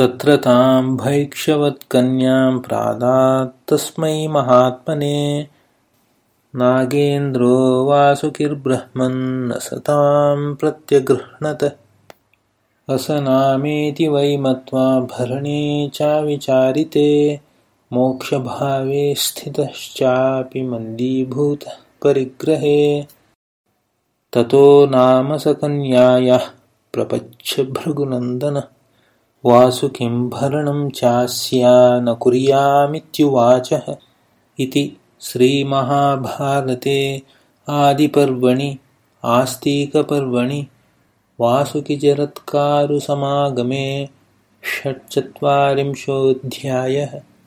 तत्र तां भैक्षवत्कन्यां प्रादात्तस्मै महात्मने। नागेन्द्रो वासुकिर्ब्रह्मन् सतां प्रत्यगृह्णत। असनामेति वै मत्वा भरणे चाविचारिते। मोक्षभावे स्थितश्चापि मन्दीभूतः परिग्रहे। ततो नाम स कन्यायाः प्रपच्छभृगुनन्दन वासुकिं भरणं चास्या न कुर्यामित्युवाचः इति श्रीमहाभारते आदिपर्वणि आस्तिकपर्वणि वासुकिजरत्कारुसमागमे षट्चत्वारिंशोऽध्यायः